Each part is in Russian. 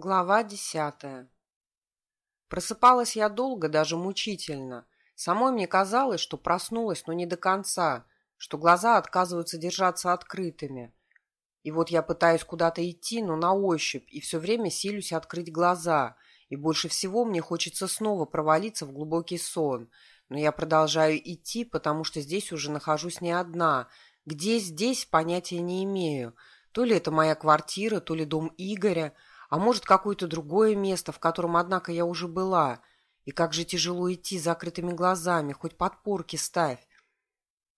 Глава десятая Просыпалась я долго, даже мучительно. Самой мне казалось, что проснулась, но не до конца, что глаза отказываются держаться открытыми. И вот я пытаюсь куда-то идти, но на ощупь, и все время силюсь открыть глаза. И больше всего мне хочется снова провалиться в глубокий сон. Но я продолжаю идти, потому что здесь уже нахожусь не одна. Где здесь, понятия не имею. То ли это моя квартира, то ли дом Игоря – а может, какое-то другое место, в котором, однако, я уже была. И как же тяжело идти закрытыми глазами, хоть подпорки ставь.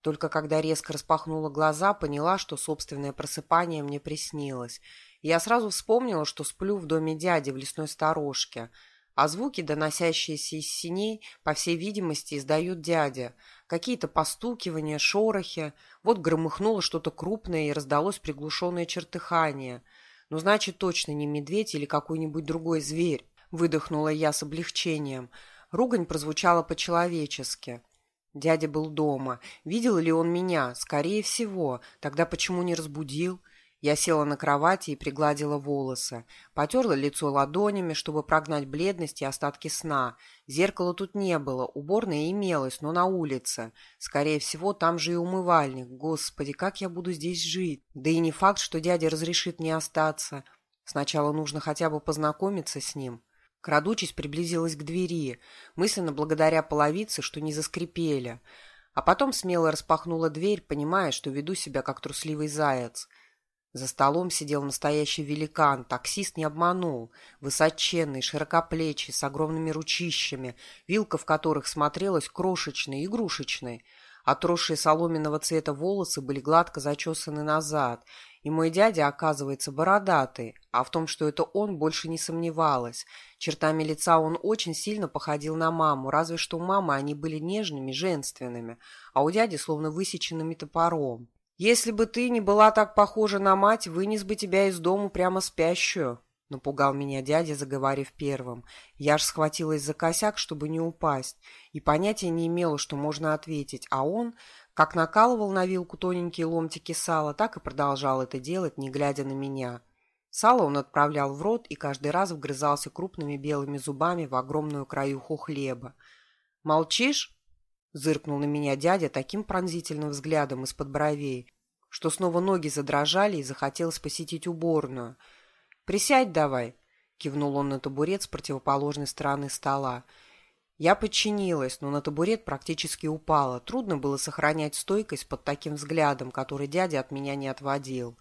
Только когда резко распахнула глаза, поняла, что собственное просыпание мне приснилось. Я сразу вспомнила, что сплю в доме дяди в лесной сторожке. А звуки, доносящиеся из синей, по всей видимости, издает дядя. Какие-то постукивания, шорохи. Вот громыхнуло что-то крупное и раздалось приглушенное чертыхание – ну, значит, точно не медведь или какой-нибудь другой зверь, выдохнула я с облегчением. Ругань прозвучала по-человечески. Дядя был дома. Видел ли он меня? Скорее всего. Тогда почему не разбудил? Я села на кровати и пригладила волосы. Потерла лицо ладонями, чтобы прогнать бледность и остатки сна. Зеркала тут не было, уборная имелась, но на улице. Скорее всего, там же и умывальник. Господи, как я буду здесь жить? Да и не факт, что дядя разрешит мне остаться. Сначала нужно хотя бы познакомиться с ним. Крадучись, приблизилась к двери, мысленно благодаря половице, что не заскрипели. А потом смело распахнула дверь, понимая, что веду себя как трусливый заяц. За столом сидел настоящий великан, таксист не обманул. Высоченный, широкоплечий, с огромными ручищами, вилка в которых смотрелась крошечной, игрушечной. Отросшие соломенного цвета волосы были гладко зачесаны назад, и мой дядя, оказывается, бородатый, а в том, что это он, больше не сомневалась. Чертами лица он очень сильно походил на маму, разве что у мамы они были нежными, женственными, а у дяди словно высеченными топором. «Если бы ты не была так похожа на мать, вынес бы тебя из дому прямо спящую», — напугал меня дядя, заговорив первым. Я ж схватилась за косяк, чтобы не упасть, и понятия не имела, что можно ответить, а он, как накалывал на вилку тоненькие ломтики сала, так и продолжал это делать, не глядя на меня. Сало он отправлял в рот и каждый раз вгрызался крупными белыми зубами в огромную краюху хлеба. «Молчишь?» Зыркнул на меня дядя таким пронзительным взглядом из-под бровей, что снова ноги задрожали и захотелось посетить уборную. «Присядь давай», — кивнул он на табурет с противоположной стороны стола. Я подчинилась, но на табурет практически упала. Трудно было сохранять стойкость под таким взглядом, который дядя от меня не отводил.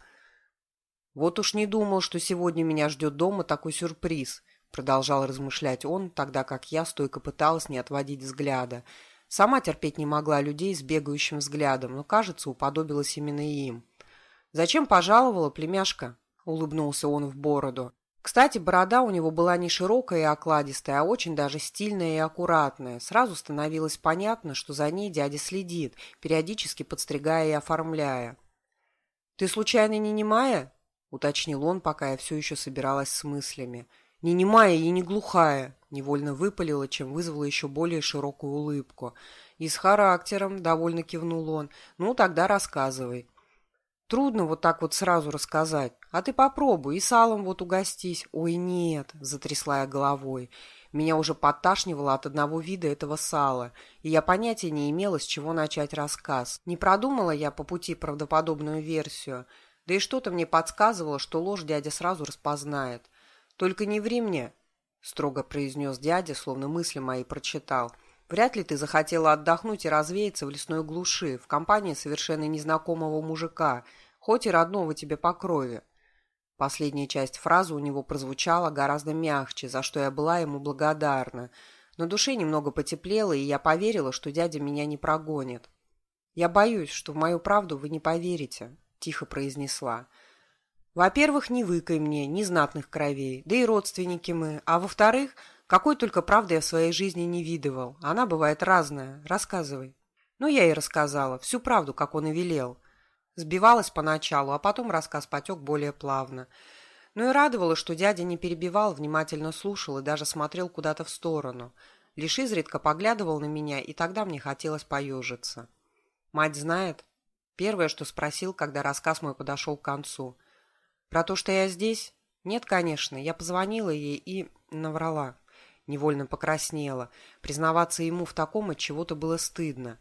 «Вот уж не думал, что сегодня меня ждет дома такой сюрприз», — продолжал размышлять он, тогда как я стойко пыталась не отводить взгляда — Сама терпеть не могла людей с бегающим взглядом, но, кажется, уподобилась именно им. «Зачем пожаловала, племяшка?» — улыбнулся он в бороду. Кстати, борода у него была не широкая и окладистая, а очень даже стильная и аккуратная. Сразу становилось понятно, что за ней дядя следит, периодически подстригая и оформляя. «Ты случайно не немая?» — уточнил он, пока я все еще собиралась с мыслями. «Не немая и не глухая», — невольно выпалила, чем вызвала еще более широкую улыбку. «И с характером», — довольно кивнул он. «Ну, тогда рассказывай». «Трудно вот так вот сразу рассказать. А ты попробуй, и салом вот угостись». «Ой, нет», — затрясла я головой. Меня уже подташнивало от одного вида этого сала, и я понятия не имела, с чего начать рассказ. Не продумала я по пути правдоподобную версию, да и что-то мне подсказывало, что ложь дядя сразу распознает. «Только не ври мне», — строго произнес дядя, словно мысли мои прочитал. «Вряд ли ты захотела отдохнуть и развеяться в лесной глуши, в компании совершенно незнакомого мужика, хоть и родного тебе по крови». Последняя часть фразы у него прозвучала гораздо мягче, за что я была ему благодарна. На душе немного потеплело, и я поверила, что дядя меня не прогонит. «Я боюсь, что в мою правду вы не поверите», — тихо произнесла. Во-первых, не выкай мне, ни знатных кровей, да и родственники мы. А во-вторых, какой только правды я в своей жизни не видывал. Она бывает разная. Рассказывай. Ну, я и рассказала. Всю правду, как он и велел. Сбивалась поначалу, а потом рассказ потек более плавно. Ну и радовало, что дядя не перебивал, внимательно слушал и даже смотрел куда-то в сторону. Лишь изредка поглядывал на меня, и тогда мне хотелось поежиться. «Мать знает?» Первое, что спросил, когда рассказ мой подошел к концу – про то, что я здесь? Нет, конечно, я позвонила ей и наврала. Невольно покраснела. Признаваться ему в таком от чего-то было стыдно.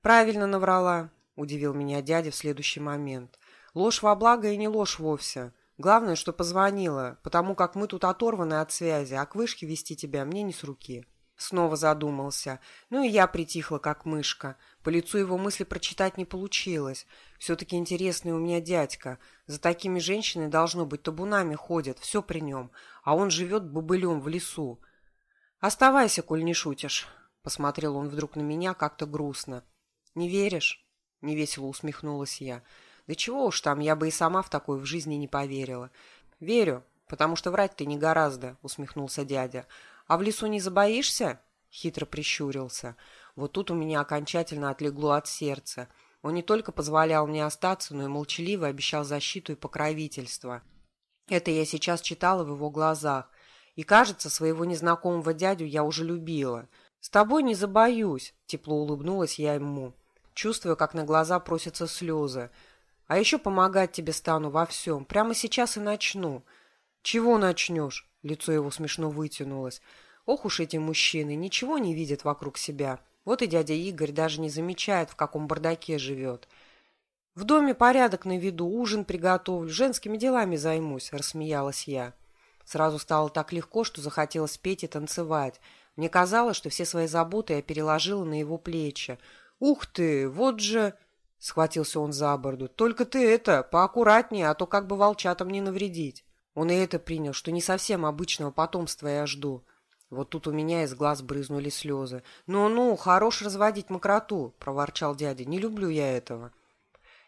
Правильно наврала, удивил меня дядя в следующий момент. Ложь во благо и не ложь вовсе. Главное, что позвонила, потому как мы тут оторваны от связи, а к вышке вести тебя мне не с руки. Снова задумался. Ну и я притихла, как мышка. По лицу его мысли прочитать не получилось. Все-таки интересный у меня дядька. За такими женщинами должно быть табунами ходят, все при нем. А он живет бобылем в лесу. «Оставайся, коль не шутишь», — посмотрел он вдруг на меня как-то грустно. «Не веришь?» — невесело усмехнулась я. «Да чего уж там, я бы и сама в такое в жизни не поверила». «Верю, потому что врать ты не гораздо», — усмехнулся дядя. «А в лесу не забоишься?» — хитро прищурился. Вот тут у меня окончательно отлегло от сердца. Он не только позволял мне остаться, но и молчаливо обещал защиту и покровительство. Это я сейчас читала в его глазах. И, кажется, своего незнакомого дядю я уже любила. «С тобой не забоюсь», — тепло улыбнулась я ему, чувствуя, как на глаза просятся слезы. «А еще помогать тебе стану во всем. Прямо сейчас и начну». «Чего начнешь?» Лицо его смешно вытянулось. Ох уж эти мужчины, ничего не видят вокруг себя. Вот и дядя Игорь даже не замечает, в каком бардаке живет. «В доме порядок на виду, ужин приготовлю, женскими делами займусь», — рассмеялась я. Сразу стало так легко, что захотелось петь и танцевать. Мне казалось, что все свои заботы я переложила на его плечи. «Ух ты, вот же...» — схватился он за бороду. «Только ты это, поаккуратнее, а то как бы волчатам не навредить». Он и это принял, что не совсем обычного потомства я жду. Вот тут у меня из глаз брызнули слезы. «Ну-ну, хорош разводить мокроту», — проворчал дядя. «Не люблю я этого».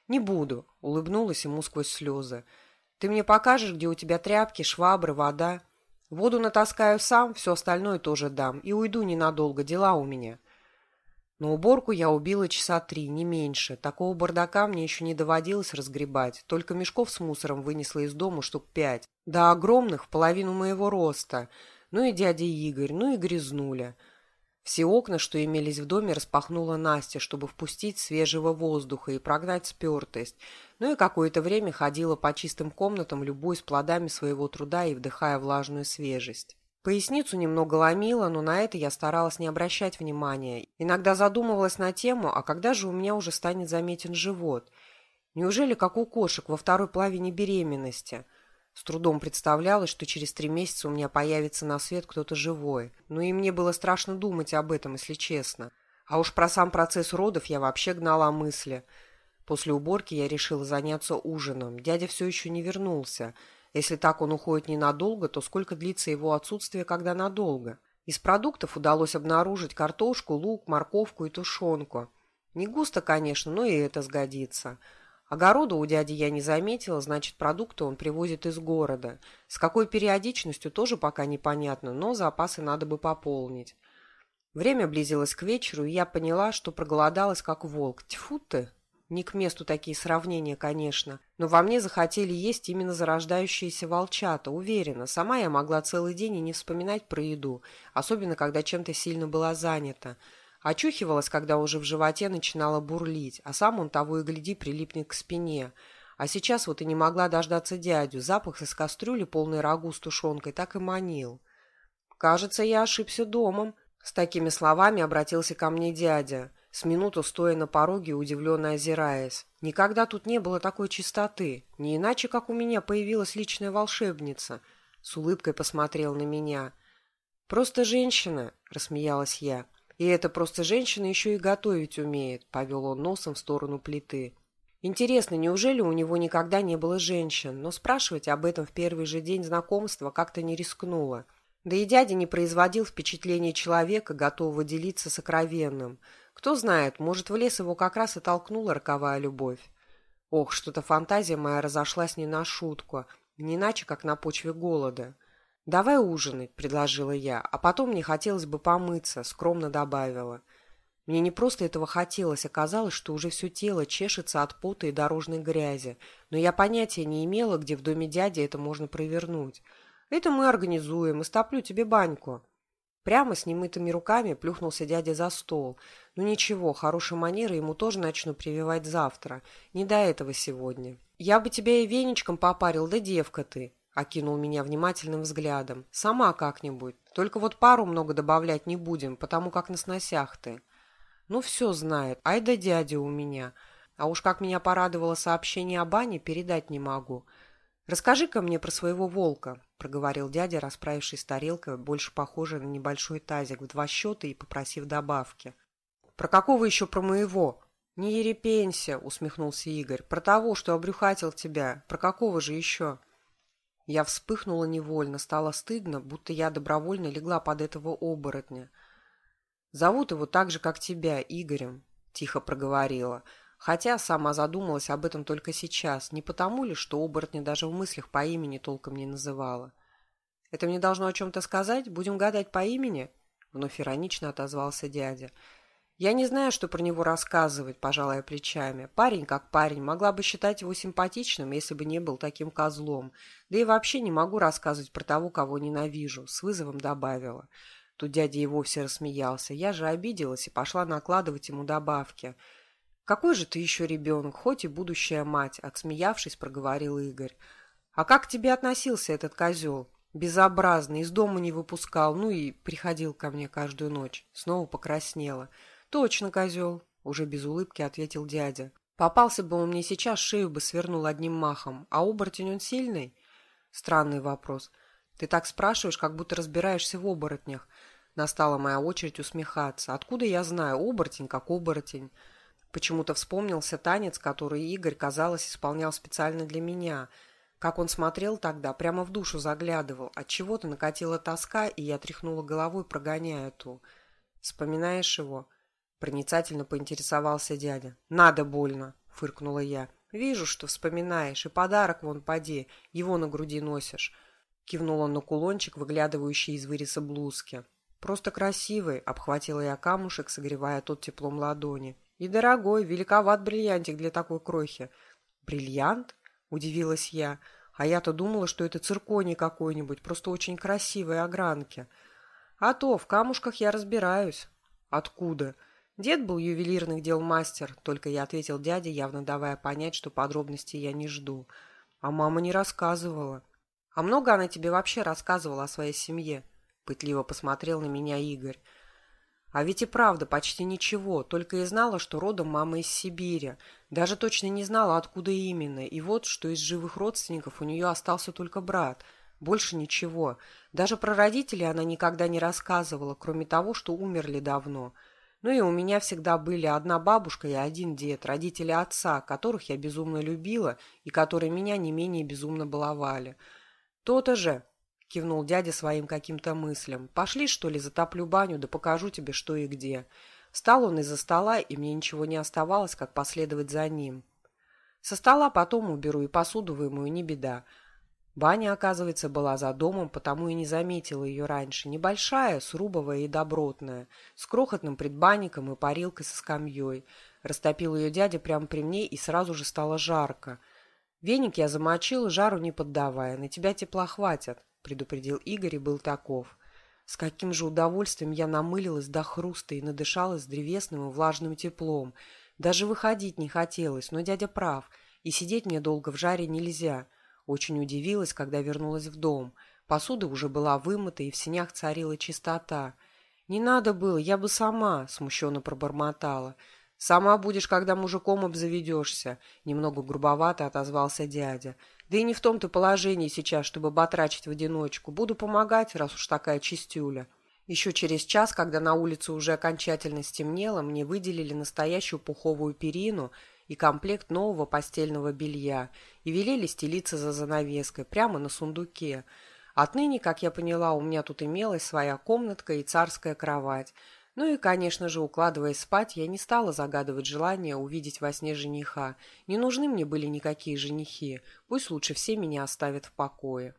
«Не буду», — улыбнулась ему сквозь слезы. «Ты мне покажешь, где у тебя тряпки, швабры, вода? Воду натаскаю сам, все остальное тоже дам, и уйду ненадолго, дела у меня». На уборку я убила часа три, не меньше. Такого бардака мне еще не доводилось разгребать. Только мешков с мусором вынесла из дома штук пять. Да огромных, половину моего роста. Ну и дядя Игорь, ну и грязнуля. Все окна, что имелись в доме, распахнула Настя, чтобы впустить свежего воздуха и прогнать спертость. Ну и какое-то время ходила по чистым комнатам, любуясь плодами своего труда и вдыхая влажную свежесть. Поясницу немного ломила, но на это я старалась не обращать внимания. Иногда задумывалась на тему, а когда же у меня уже станет заметен живот? Неужели, как у кошек, во второй половине беременности? С трудом представлялось, что через три месяца у меня появится на свет кто-то живой. Но и мне было страшно думать об этом, если честно. А уж про сам процесс родов я вообще гнала мысли. После уборки я решила заняться ужином. Дядя все еще не вернулся. Если так он уходит ненадолго, то сколько длится его отсутствие, когда надолго? Из продуктов удалось обнаружить картошку, лук, морковку и тушенку. Не густо, конечно, но и это сгодится. Огорода у дяди я не заметила, значит, продукты он привозит из города. С какой периодичностью тоже пока непонятно, но запасы надо бы пополнить. Время близилось к вечеру, и я поняла, что проголодалась как волк. Тьфу ты! Не к месту такие сравнения, конечно. Но во мне захотели есть именно зарождающиеся волчата, уверена. Сама я могла целый день и не вспоминать про еду, особенно когда чем-то сильно была занята. Очухивалась, когда уже в животе начинала бурлить, а сам он того и гляди прилипнет к спине. А сейчас вот и не могла дождаться дядю. Запах из кастрюли, полный рагу с тушенкой, так и манил. «Кажется, я ошибся домом», — с такими словами обратился ко мне дядя с минуту стоя на пороге, удивленно озираясь. Никогда тут не было такой чистоты, не иначе, как у меня появилась личная волшебница. С улыбкой посмотрел на меня. «Просто женщина», — рассмеялась я. «И эта просто женщина еще и готовить умеет», — повел он носом в сторону плиты. Интересно, неужели у него никогда не было женщин, но спрашивать об этом в первый же день знакомства как-то не рискнула. Да и дядя не производил впечатления человека, готового делиться сокровенным — кто знает, может, в лес его как раз и толкнула роковая любовь. Ох, что-то фантазия моя разошлась не на шутку, не иначе, как на почве голода. «Давай ужинать», — предложила я, а потом мне хотелось бы помыться, скромно добавила. Мне не просто этого хотелось, оказалось, что уже все тело чешется от пота и дорожной грязи, но я понятия не имела, где в доме дяди это можно провернуть. «Это мы организуем, истоплю тебе баньку». Прямо с немытыми руками плюхнулся дядя за стол. Ну ничего, хорошие манеры ему тоже начну прививать завтра. Не до этого сегодня. Я бы тебя и веничком попарил, да девка ты. — окинул меня внимательным взглядом. «Сама как-нибудь. Только вот пару много добавлять не будем, потому как на сносях ты». «Ну, все знает. Ай да дядя у меня. А уж как меня порадовало сообщение о бане, передать не могу. Расскажи-ка мне про своего волка», — проговорил дядя, расправившись с тарелкой, больше похожей на небольшой тазик, в два счета и попросив добавки. «Про какого еще про моего?» «Не ерепенься», — усмехнулся Игорь. «Про того, что обрюхатил тебя. Про какого же еще?» Я вспыхнула невольно, стало стыдно, будто я добровольно легла под этого оборотня. «Зовут его так же, как тебя, Игорем», — тихо проговорила. Хотя сама задумалась об этом только сейчас, не потому ли, что оборотня даже в мыслях по имени толком не называла. «Это мне должно о чем-то сказать? Будем гадать по имени?» Вновь иронично отозвался дядя. Я не знаю, что про него рассказывать, пожалуй, плечами. Парень как парень, могла бы считать его симпатичным, если бы не был таким козлом. Да и вообще не могу рассказывать про того, кого ненавижу, с вызовом добавила. Тут дядя и вовсе рассмеялся. Я же обиделась и пошла накладывать ему добавки. «Какой же ты еще ребенок, хоть и будущая мать», — отсмеявшись, проговорил Игорь. «А как к тебе относился этот козел?» «Безобразный, из дома не выпускал, ну и приходил ко мне каждую ночь». Снова покраснела. «Точно, козел», — уже без улыбки ответил дядя. «Попался бы он мне сейчас, шею бы свернул одним махом. А оборотень он сильный?» «Странный вопрос. Ты так спрашиваешь, как будто разбираешься в оборотнях». Настала моя очередь усмехаться. «Откуда я знаю? Оборотень как оборотень». Почему-то вспомнился танец, который Игорь, казалось, исполнял специально для меня. Как он смотрел тогда, прямо в душу заглядывал. От чего то накатила тоска, и я тряхнула головой, прогоняя ту. «Вспоминаешь его?» Проницательно поинтересовался дядя. «Надо больно!» — фыркнула я. «Вижу, что вспоминаешь, и подарок вон поди, его на груди носишь». Кивнул он на кулончик, выглядывающий из выреза блузки. «Просто красивый», — обхватила я камушек, согревая тот теплом ладони. «И дорогой, великоват бриллиантик для такой крохи». «Бриллиант?» — удивилась я. «А я-то думала, что это цирконий какой-нибудь, просто очень красивые огранки». «А то, в камушках я разбираюсь». «Откуда?» Дед был ювелирных дел мастер, только я ответил дяде, явно давая понять, что подробностей я не жду. А мама не рассказывала. А много она тебе вообще рассказывала о своей семье? Пытливо посмотрел на меня Игорь. А ведь и правда почти ничего, только и знала, что родом мама из Сибири. Даже точно не знала, откуда именно. И вот, что из живых родственников у нее остался только брат. Больше ничего. Даже про родителей она никогда не рассказывала, кроме того, что умерли давно. — ну и у меня всегда были одна бабушка и один дед, родители отца, которых я безумно любила и которые меня не менее безумно баловали. «То-то же!» — кивнул дядя своим каким-то мыслям. «Пошли, что ли, затоплю баню, да покажу тебе, что и где». Встал он из-за стола, и мне ничего не оставалось, как последовать за ним. Со стола потом уберу и посуду вымою, не беда. Баня, оказывается, была за домом, потому и не заметила ее раньше. Небольшая, срубовая и добротная, с крохотным предбанником и парилкой со скамьей. Растопил ее дядя прямо при мне, и сразу же стало жарко. Веник я замочил, жару не поддавая. На тебя тепла хватит, предупредил Игорь и был таков. С каким же удовольствием я намылилась до хруста и надышалась древесным и влажным теплом. Даже выходить не хотелось, но дядя прав, и сидеть мне долго в жаре нельзя — очень удивилась, когда вернулась в дом. Посуда уже была вымыта, и в синях царила чистота. «Не надо было, я бы сама», — смущенно пробормотала. «Сама будешь, когда мужиком обзаведешься», — немного грубовато отозвался дядя. «Да и не в том-то положении сейчас, чтобы батрачить в одиночку. Буду помогать, раз уж такая чистюля». Еще через час, когда на улице уже окончательно стемнело, мне выделили настоящую пуховую перину — и комплект нового постельного белья и велели стелиться за занавеской прямо на сундуке. Отныне, как я поняла, у меня тут имелась своя комнатка и царская кровать. Ну и, конечно же, укладываясь спать, я не стала загадывать желание увидеть во сне жениха. Не нужны мне были никакие женихи, пусть лучше все меня оставят в покое.